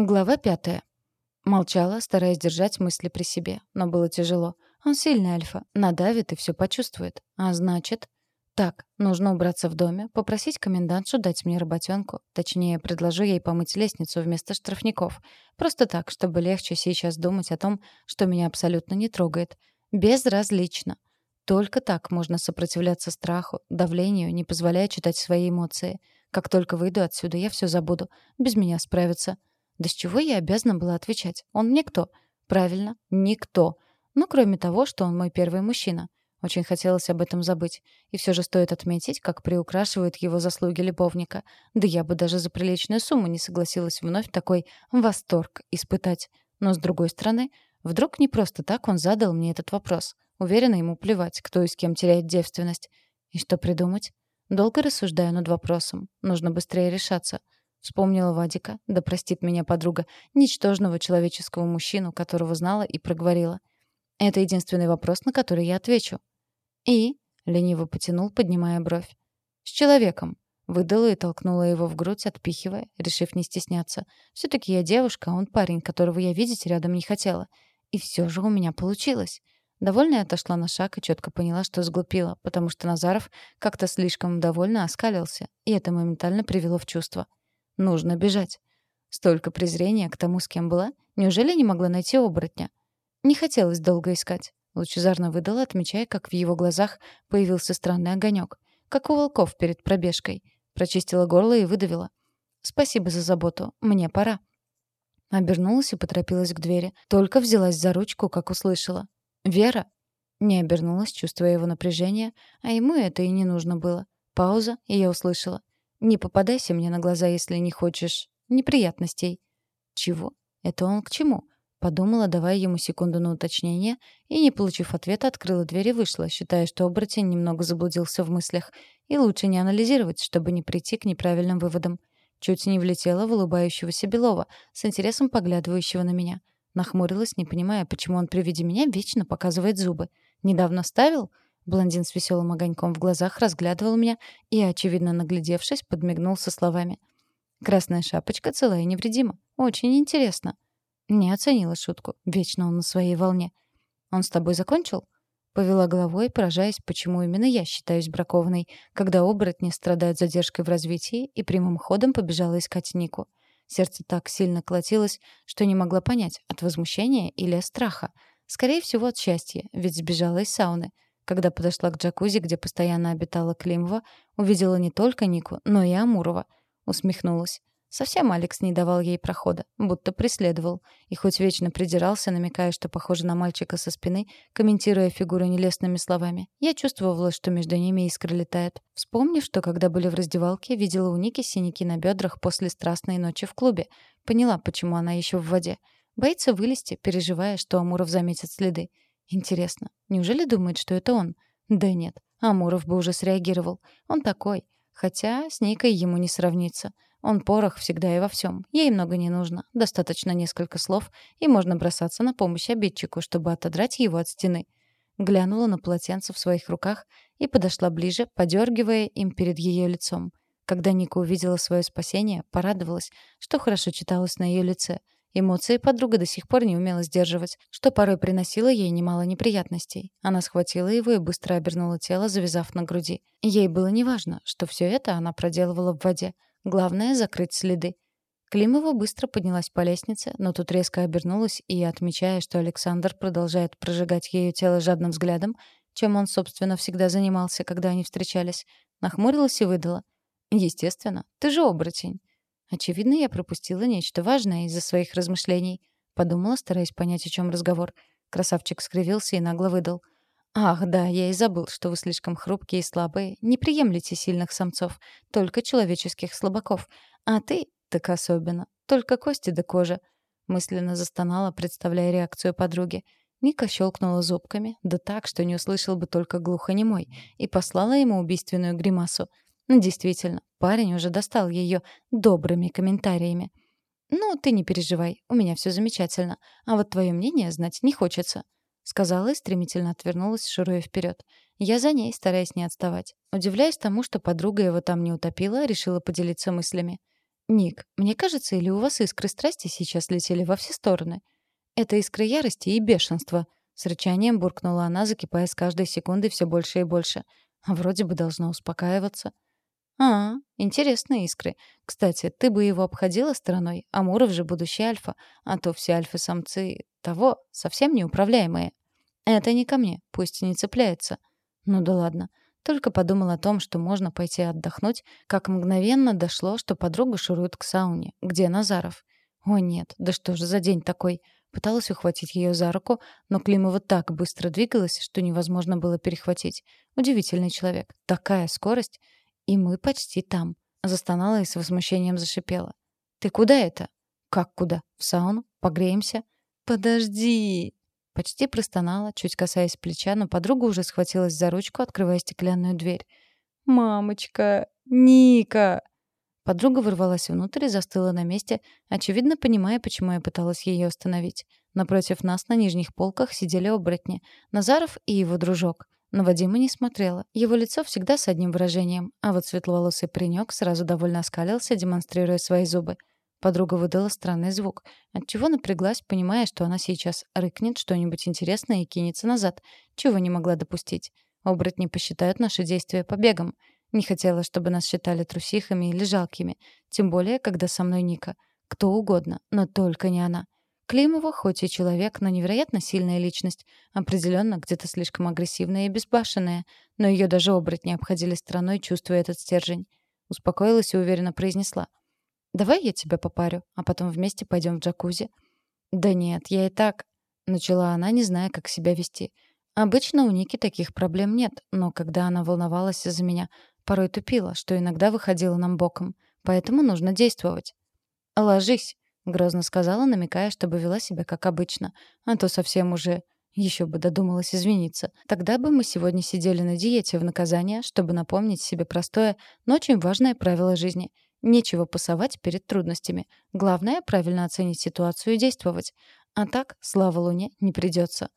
Глава пятая. Молчала, стараясь держать мысли при себе, но было тяжело. Он сильный альфа, надавит и все почувствует. А значит... Так, нужно убраться в доме, попросить комендантшу дать мне работенку. Точнее, предложу ей помыть лестницу вместо штрафников. Просто так, чтобы легче сейчас думать о том, что меня абсолютно не трогает. Безразлично. Только так можно сопротивляться страху, давлению, не позволяя читать свои эмоции. Как только выйду отсюда, я все забуду. Без меня справятся. Да с чего я обязана была отвечать? Он мне кто? Правильно, никто. Ну, кроме того, что он мой первый мужчина. Очень хотелось об этом забыть. И все же стоит отметить, как приукрашивают его заслуги любовника. Да я бы даже за приличную сумму не согласилась вновь такой восторг испытать. Но с другой стороны, вдруг не просто так он задал мне этот вопрос. Уверена, ему плевать, кто и с кем теряет девственность. И что придумать? Долго рассуждаю над вопросом. Нужно быстрее решаться. Вспомнила Вадика, да простит меня подруга, ничтожного человеческого мужчину, которого знала и проговорила. Это единственный вопрос, на который я отвечу. «И?» — лениво потянул, поднимая бровь. «С человеком». Выдала и толкнула его в грудь, отпихивая, решив не стесняться. все таки я девушка, а он парень, которого я видеть рядом не хотела. И все же у меня получилось. Довольная отошла на шаг и четко поняла, что сглупила, потому что Назаров как-то слишком довольно оскалился, и это моментально привело в чувство. Нужно бежать. Столько презрения к тому, с кем была. Неужели не могла найти оборотня? Не хотелось долго искать. Лучезарно выдала, отмечая, как в его глазах появился странный огонек, как у волков перед пробежкой. Прочистила горло и выдавила. «Спасибо за заботу. Мне пора». Обернулась и поторопилась к двери. Только взялась за ручку, как услышала. «Вера?» Не обернулась, чувствуя его напряжение, а ему это и не нужно было. Пауза, и я услышала. Не попадайся мне на глаза, если не хочешь неприятностей. Чего? Это он к чему? Подумала, давая ему секунду на уточнение, и, не получив ответа, открыла дверь и вышла, считая, что оборотень немного заблудился в мыслях. И лучше не анализировать, чтобы не прийти к неправильным выводам. Чуть не влетела в улыбающегося Белова, с интересом поглядывающего на меня. Нахмурилась, не понимая, почему он при виде меня вечно показывает зубы. Недавно ставил? Блондин с веселым огоньком в глазах разглядывал меня и, очевидно наглядевшись, подмигнул со словами. «Красная шапочка целая и невредима. Очень интересно». Не оценила шутку. Вечно он на своей волне. «Он с тобой закончил?» Повела головой, поражаясь, почему именно я считаюсь бракованной, когда оборотни страдают задержкой в развитии, и прямым ходом побежала искать Нику. Сердце так сильно колотилось, что не могла понять, от возмущения или страха. Скорее всего, от счастья, ведь сбежала из сауны — когда подошла к джакузи, где постоянно обитала Климова, увидела не только Нику, но и Амурова. Усмехнулась. Совсем Алекс не давал ей прохода, будто преследовал. И хоть вечно придирался, намекая, что похоже на мальчика со спины, комментируя фигуру нелестными словами, я чувствовала, что между ними искры летают. Вспомнив, что когда были в раздевалке, видела у Ники синяки на бедрах после страстной ночи в клубе. Поняла, почему она еще в воде. Боится вылезти, переживая, что Амуров заметит следы. Интересно, неужели думает, что это он? Да нет, Амуров бы уже среагировал. Он такой. Хотя с Никой ему не сравнится. Он порох всегда и во всем. Ей много не нужно. Достаточно несколько слов, и можно бросаться на помощь обидчику, чтобы отодрать его от стены. Глянула на полотенце в своих руках и подошла ближе, подергивая им перед ее лицом. Когда Ника увидела свое спасение, порадовалась, что хорошо читалось на ее лице — Эмоции подруга до сих пор не умела сдерживать, что порой приносило ей немало неприятностей. Она схватила его и быстро обернула тело, завязав на груди. Ей было неважно, что все это она проделывала в воде. Главное — закрыть следы. Климова быстро поднялась по лестнице, но тут резко обернулась и, отмечая, что Александр продолжает прожигать ее тело жадным взглядом, чем он, собственно, всегда занимался, когда они встречались, нахмурилась и выдала. «Естественно, ты же оборотень». Очевидно, я пропустила нечто важное из-за своих размышлений. Подумала, стараясь понять, о чем разговор. Красавчик скривился и нагло выдал. «Ах, да, я и забыл, что вы слишком хрупкие и слабые. Не приемлете сильных самцов, только человеческих слабаков. А ты, так особенно, только кости да кожа». Мысленно застонала, представляя реакцию подруги. Ника щелкнула зубками, да так, что не услышал бы только глухонемой, и послала ему убийственную гримасу — ну, действительно, парень уже достал ее добрыми комментариями. «Ну, ты не переживай, у меня все замечательно, а вот твое мнение знать не хочется», — сказала и стремительно отвернулась, шуруя вперед. Я за ней, стараясь не отставать. Удивляясь тому, что подруга его там не утопила, решила поделиться мыслями. «Ник, мне кажется, или у вас искры страсти сейчас летели во все стороны?» «Это искры ярости и бешенства», — с рычанием буркнула она, закипая с каждой секундой все больше и больше. А вроде бы должно успокаиваться. «А, интересные искры. Кстати, ты бы его обходила стороной, а Муров же будущий альфа, а то все альфы-самцы того совсем неуправляемые. Это не ко мне, пусть не цепляется. Ну да ладно. Только подумал о том, что можно пойти отдохнуть, как мгновенно дошло, что подруга шурует к сауне. Где Назаров? О нет, да что же за день такой? Пыталась ухватить ее за руку, но Климова так быстро двигалась, что невозможно было перехватить. Удивительный человек. Такая скорость. И мы почти там. Застонала и с возмущением зашипела. «Ты куда это?» «Как куда? В сауну? Погреемся?» «Подожди!» Почти простонала, чуть касаясь плеча, но подруга уже схватилась за ручку, открывая стеклянную дверь. «Мамочка! Ника!» Подруга ворвалась внутрь и застыла на месте, очевидно понимая, почему я пыталась ее остановить. Напротив нас на нижних полках сидели оборотни. Назаров и его дружок. На Вадима не смотрела. Его лицо всегда с одним выражением, а вот светловолосый паренек сразу довольно оскалился, демонстрируя свои зубы. Подруга выдала странный звук, отчего напряглась, понимая, что она сейчас рыкнет что-нибудь интересное и кинется назад, чего не могла допустить. Оборотни посчитают наши действия побегом. Не хотела, чтобы нас считали трусихами или жалкими, тем более, когда со мной Ника. Кто угодно, но только не она. Климова хоть и человек, но невероятно сильная личность. Определенно, где-то слишком агрессивная и безбашенная. Но ее даже оборотни обходили стороной, чувствуя этот стержень. Успокоилась и уверенно произнесла. «Давай я тебя попарю, а потом вместе пойдем в джакузи». «Да нет, я и так...» — начала она, не зная, как себя вести. Обычно у Ники таких проблем нет, но когда она волновалась за меня, порой тупила, что иногда выходила нам боком. Поэтому нужно действовать. «Ложись», Грозно сказала, намекая, чтобы вела себя как обычно. А то совсем уже... Еще бы додумалась извиниться. Тогда бы мы сегодня сидели на диете в наказание, чтобы напомнить себе простое, но очень важное правило жизни. Нечего пасовать перед трудностями. Главное — правильно оценить ситуацию и действовать. А так, слава Луне, не придется.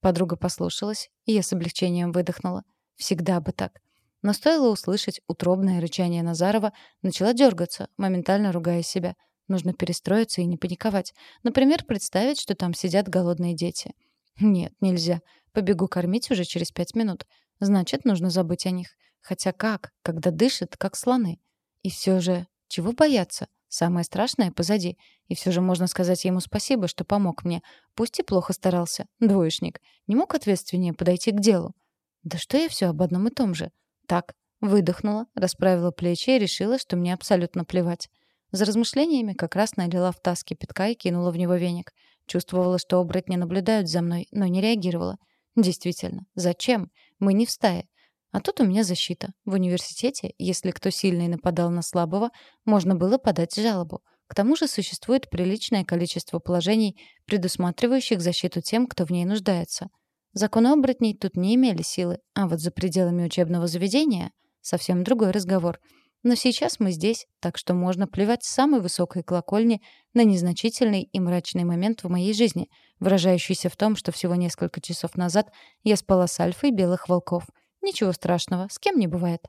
Подруга послушалась, и я с облегчением выдохнула. Всегда бы так. Но стоило услышать утробное рычание Назарова, начала дергаться, моментально ругая себя — Нужно перестроиться и не паниковать. Например, представить, что там сидят голодные дети. Нет, нельзя. Побегу кормить уже через пять минут. Значит, нужно забыть о них. Хотя как, когда дышат, как слоны? И все же, чего бояться? Самое страшное позади. И все же можно сказать ему спасибо, что помог мне. Пусть и плохо старался. Двоечник. Не мог ответственнее подойти к делу. Да что я все об одном и том же? Так, выдохнула, расправила плечи и решила, что мне абсолютно плевать. За размышлениями как раз налила в таз кипятка и кинула в него веник. Чувствовала, что оборотни наблюдают за мной, но не реагировала. Действительно, зачем? Мы не в стае. А тут у меня защита. В университете, если кто сильный нападал на слабого, можно было подать жалобу. К тому же существует приличное количество положений, предусматривающих защиту тем, кто в ней нуждается. Законы оборотней тут не имели силы, а вот за пределами учебного заведения — совсем другой разговор — но сейчас мы здесь, так что можно плевать с самой высокой колокольни на незначительный и мрачный момент в моей жизни, выражающийся в том, что всего несколько часов назад я спала с альфой белых волков. Ничего страшного, с кем не бывает.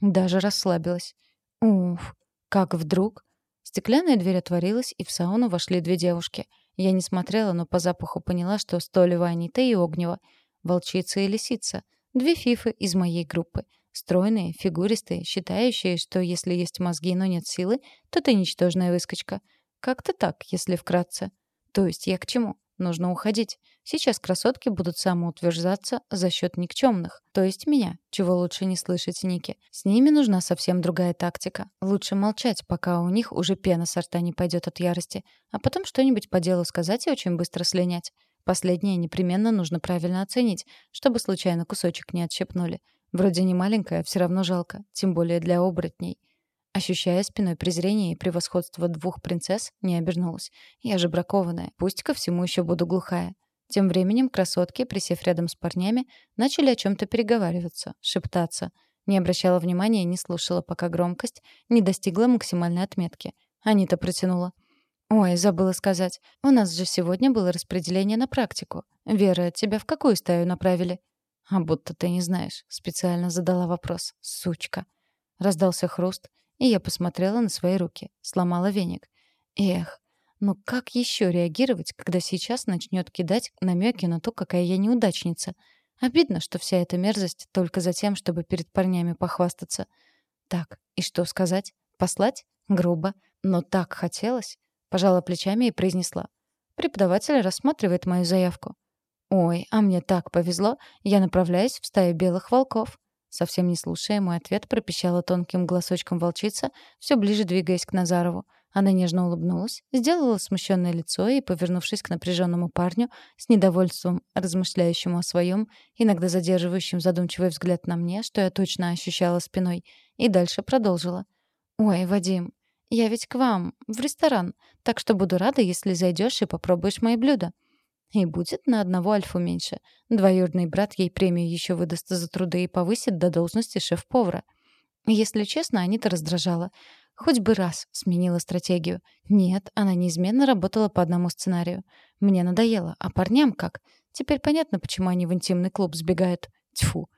Даже расслабилась. Уф, как вдруг... Стеклянная дверь отворилась, и в сауну вошли две девушки. Я не смотрела, но по запаху поняла, что Столева Анита и Огнева. Волчица и лисица. Две фифы из моей группы — Стройные, фигуристые, считающие, что если есть мозги, но нет силы, то ты ничтожная выскочка. Как-то так, если вкратце. То есть я к чему? Нужно уходить. Сейчас красотки будут самоутверждаться за счет никчемных, то есть меня, чего лучше не слышать Ники. С ними нужна совсем другая тактика. Лучше молчать, пока у них уже пена со рта не пойдет от ярости, а потом что-нибудь по делу сказать и очень быстро слинять. Последнее непременно нужно правильно оценить, чтобы случайно кусочек не отщепнули. Вроде не маленькая, все равно жалко, тем более для оборотней. Ощущая спиной презрение и превосходство двух принцесс, не обернулась. Я же бракованная, пусть ко всему еще буду глухая. Тем временем красотки, присев рядом с парнями, начали о чем-то переговариваться, шептаться. Не обращала внимания и не слушала, пока громкость не достигла максимальной отметки. Анита протянула. «Ой, забыла сказать. У нас же сегодня было распределение на практику. Вера, тебя в какую стаю направили?» «А будто ты не знаешь», — специально задала вопрос. «Сучка». Раздался хруст, и я посмотрела на свои руки. Сломала веник. Эх, ну как еще реагировать, когда сейчас начнет кидать намеки на то, какая я неудачница? Обидно, что вся эта мерзость только за тем, чтобы перед парнями похвастаться. Так, и что сказать? Послать? Грубо. Но так хотелось. Пожала плечами и произнесла. Преподаватель рассматривает мою заявку. «Ой, а мне так повезло, я направляюсь в стаю белых волков». Совсем не слушая мой ответ, пропищала тонким голосочком волчица, все ближе двигаясь к Назарову. Она нежно улыбнулась, сделала смущенное лицо и, повернувшись к напряженному парню, с недовольством, размышляющему о своем, иногда задерживающим задумчивый взгляд на мне, что я точно ощущала спиной, и дальше продолжила. «Ой, Вадим, я ведь к вам, в ресторан, так что буду рада, если зайдешь и попробуешь мои блюда». И будет на одного альфу меньше. Двоюродный брат ей премию еще выдаст за труды и повысит до должности шеф-повара. Если честно, Анита раздражала. Хоть бы раз сменила стратегию. Нет, она неизменно работала по одному сценарию. Мне надоело. А парням как? Теперь понятно, почему они в интимный клуб сбегают. Тьфу.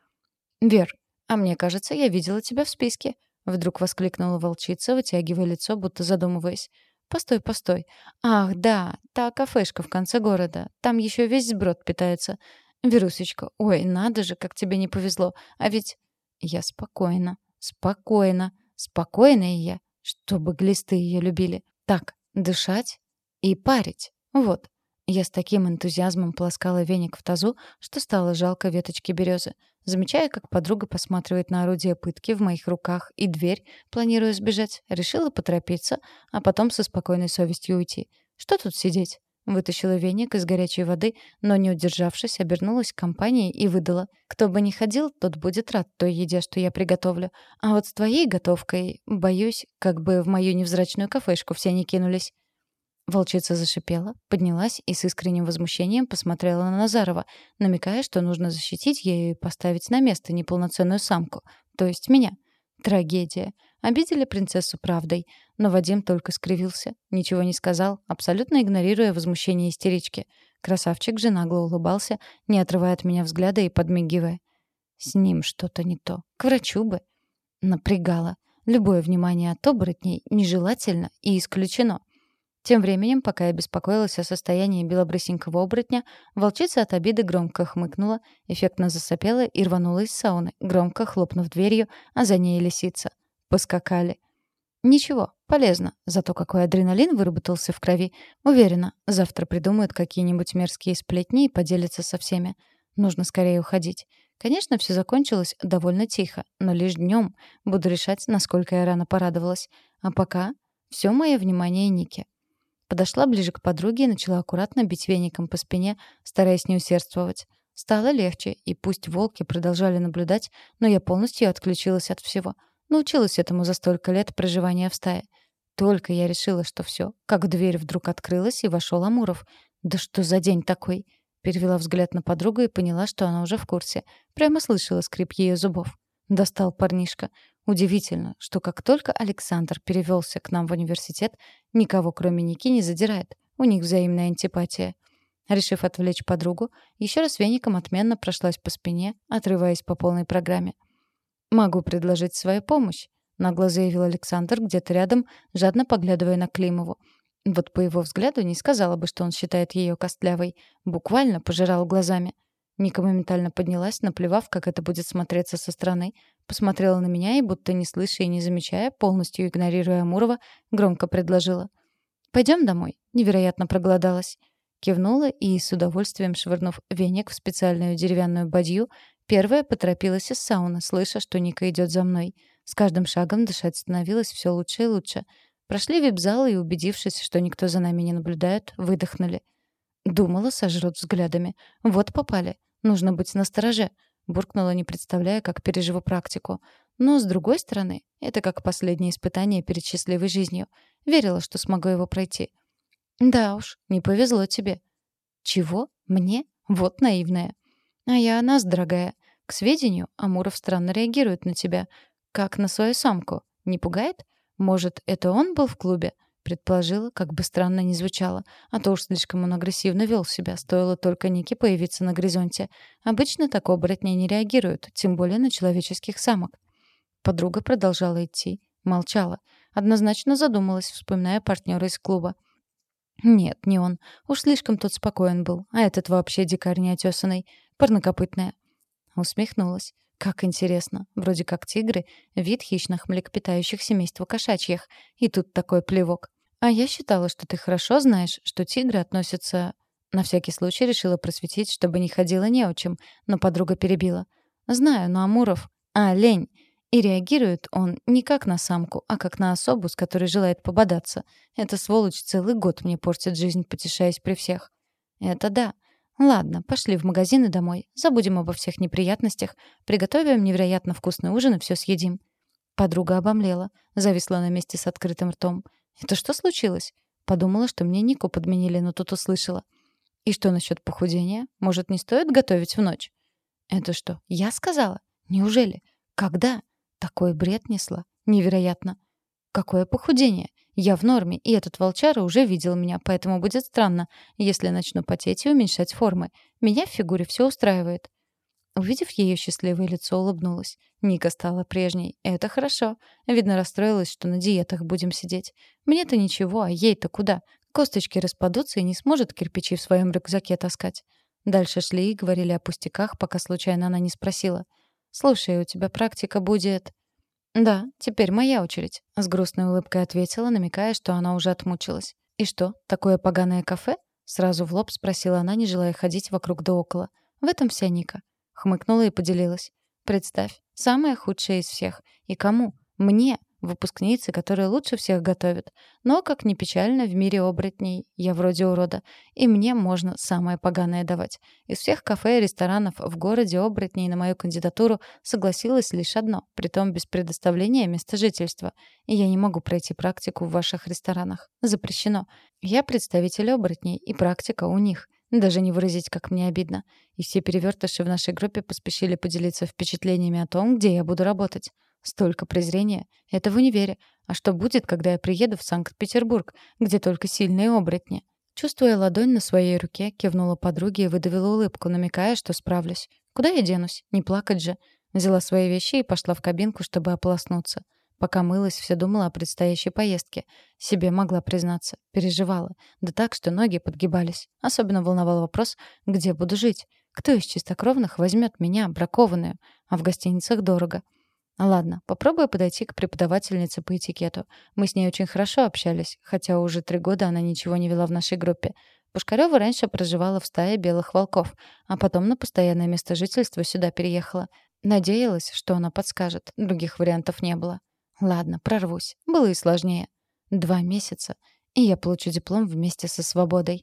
«Вер, а мне кажется, я видела тебя в списке», — вдруг воскликнула волчица, вытягивая лицо, будто задумываясь. Постой, постой. Ах, да, та кафешка в конце города. Там еще весь сброд питается. Вирусечка, ой, надо же, как тебе не повезло. А ведь я спокойно, спокойно, спокойная я, чтобы глисты ее любили. Так, дышать и парить. Вот. Я с таким энтузиазмом полоскала веник в тазу, что стало жалко веточки березы. Замечая, как подруга посматривает на орудие пытки в моих руках и дверь, планируя сбежать, решила поторопиться, а потом со спокойной совестью уйти. Что тут сидеть? Вытащила веник из горячей воды, но, не удержавшись, обернулась к компании и выдала. «Кто бы ни ходил, тот будет рад той еде, что я приготовлю. А вот с твоей готовкой, боюсь, как бы в мою невзрачную кафешку все не кинулись». Волчица зашипела, поднялась и с искренним возмущением посмотрела на Назарова, намекая, что нужно защитить ею и поставить на место неполноценную самку, то есть меня. Трагедия. Обидели принцессу правдой, но Вадим только скривился, ничего не сказал, абсолютно игнорируя возмущение истерички. Красавчик же нагло улыбался, не отрывая от меня взгляда и подмигивая. С ним что-то не то. К врачу бы. Напрягало. Любое внимание от оборотней нежелательно и исключено. Тем временем, пока я беспокоилась о состоянии белобрысенького оборотня, волчица от обиды громко хмыкнула, эффектно засопела и рванула из сауны, громко хлопнув дверью, а за ней лисица. Поскакали. Ничего, полезно. Зато какой адреналин выработался в крови. Уверена, завтра придумают какие-нибудь мерзкие сплетни и поделятся со всеми. Нужно скорее уходить. Конечно, все закончилось довольно тихо, но лишь днем буду решать, насколько я рано порадовалась. А пока все мое внимание Нике. Подошла ближе к подруге и начала аккуратно бить веником по спине, стараясь не усердствовать. Стало легче, и пусть волки продолжали наблюдать, но я полностью отключилась от всего. Научилась этому за столько лет проживания в стае. Только я решила, что все, как дверь вдруг открылась, и вошел Амуров. «Да что за день такой?» Перевела взгляд на подругу и поняла, что она уже в курсе. Прямо слышала скрип ее зубов. Достал парнишка. Удивительно, что как только Александр перевелся к нам в университет, никого кроме Ники не задирает. У них взаимная антипатия. Решив отвлечь подругу, еще раз веником отменно прошлась по спине, отрываясь по полной программе. «Могу предложить свою помощь», — нагло заявил Александр где-то рядом, жадно поглядывая на Климову. Вот по его взгляду не сказала бы, что он считает ее костлявой. Буквально пожирал глазами. Ника моментально поднялась, наплевав, как это будет смотреться со стороны, посмотрела на меня и, будто не слыша и не замечая, полностью игнорируя Амурова, громко предложила. «Пойдем домой». Невероятно проголодалась. Кивнула и, с удовольствием швырнув веник в специальную деревянную бадью, первая поторопилась из сауны, слыша, что Ника идет за мной. С каждым шагом дышать становилось все лучше и лучше. Прошли вип-зал и, убедившись, что никто за нами не наблюдает, выдохнули. Думала, сожрут взглядами. Вот попали. Нужно быть настороже. Буркнула, не представляя, как переживу практику. Но, с другой стороны, это как последнее испытание перед счастливой жизнью. Верила, что смогу его пройти. Да уж, не повезло тебе. Чего? Мне? Вот наивная. А я о нас, дорогая. К сведению, Амуров странно реагирует на тебя. Как на свою самку. Не пугает? Может, это он был в клубе? Предположила, как бы странно ни звучало, а то уж слишком он агрессивно вел себя, стоило только Нике появиться на горизонте. Обычно так оборотни не реагируют, тем более на человеческих самок. Подруга продолжала идти, Молчала. Однозначно задумалась, вспоминая партнера из клуба. Нет, не он. Уж слишком тот спокоен был. А этот вообще дикарь неотесанный. Парнокопытная. Усмехнулась. Как интересно. Вроде как тигры — вид хищных млекопитающих семейства кошачьих. И тут такой плевок. А я считала, что ты хорошо знаешь, что тигры относятся... На всякий случай решила просветить, чтобы не ходила неучим, но подруга перебила. Знаю, но Амуров... А, лень. И реагирует он не как на самку, а как на особу, с которой желает пободаться. Эта сволочь целый год мне портит жизнь, потешаясь при всех. Это да. Ладно, пошли в магазин и домой. Забудем обо всех неприятностях, приготовим невероятно вкусный ужин и все съедим. Подруга обомлела, зависла на месте с открытым ртом. Это что случилось? Подумала, что мне Нику подменили, но тут услышала. И что насчет похудения? Может, не стоит готовить в ночь? Это что, я сказала? Неужели? Когда? Такой бред несла. Невероятно. Какое похудение? Я в норме, и этот волчара уже видел меня, поэтому будет странно, если начну потеть и уменьшать формы. Меня в фигуре все устраивает. Увидев ее счастливое лицо, улыбнулась. Ника стала прежней. Это хорошо. Видно, расстроилась, что на диетах будем сидеть. Мне-то ничего, а ей-то куда? Косточки распадутся и не сможет кирпичи в своем рюкзаке таскать. Дальше шли и говорили о пустяках, пока случайно она не спросила. «Слушай, у тебя практика будет...» «Да, теперь моя очередь», — с грустной улыбкой ответила, намекая, что она уже отмучилась. «И что, такое поганое кафе?» — сразу в лоб спросила она, не желая ходить вокруг да около. «В этом вся Ника». Хмыкнула и поделилась. «Представь, самое худшее из всех. И кому? Мне, выпускницы, которые лучше всех готовят. Но, как ни печально, в мире оборотней я вроде урода, и мне можно самое поганое давать. Из всех кафе и ресторанов в городе оборотней на мою кандидатуру согласилось лишь одно, притом без предоставления места жительства. И я не могу пройти практику в ваших ресторанах. Запрещено. Я представитель оборотней, и практика у них. Даже не выразить, как мне обидно. И все перевертыши в нашей группе поспешили поделиться впечатлениями о том, где я буду работать. Столько презрения. Это в универе. А что будет, когда я приеду в Санкт-Петербург, где только сильные оборотни? Чувствуя ладонь на своей руке, кивнула подруге и выдавила улыбку, намекая, что справлюсь. Куда я денусь? Не плакать же. Взяла свои вещи и пошла в кабинку, чтобы ополоснуться. Пока мылась, все думала о предстоящей поездке. Себе могла признаться. Переживала. Да так, что ноги подгибались. Особенно волновал вопрос, где буду жить. Кто из чистокровных возьмет меня, бракованную? А в гостиницах дорого. Ладно, попробую подойти к преподавательнице по этикету. Мы с ней очень хорошо общались, хотя уже три года она ничего не вела в нашей группе. Пушкарёва раньше проживала в стае белых волков, а потом на постоянное место жительства сюда переехала. Надеялась, что она подскажет. Других вариантов не было. Ладно, прорвусь. Было и сложнее. Два месяца, и я получу диплом вместе со свободой.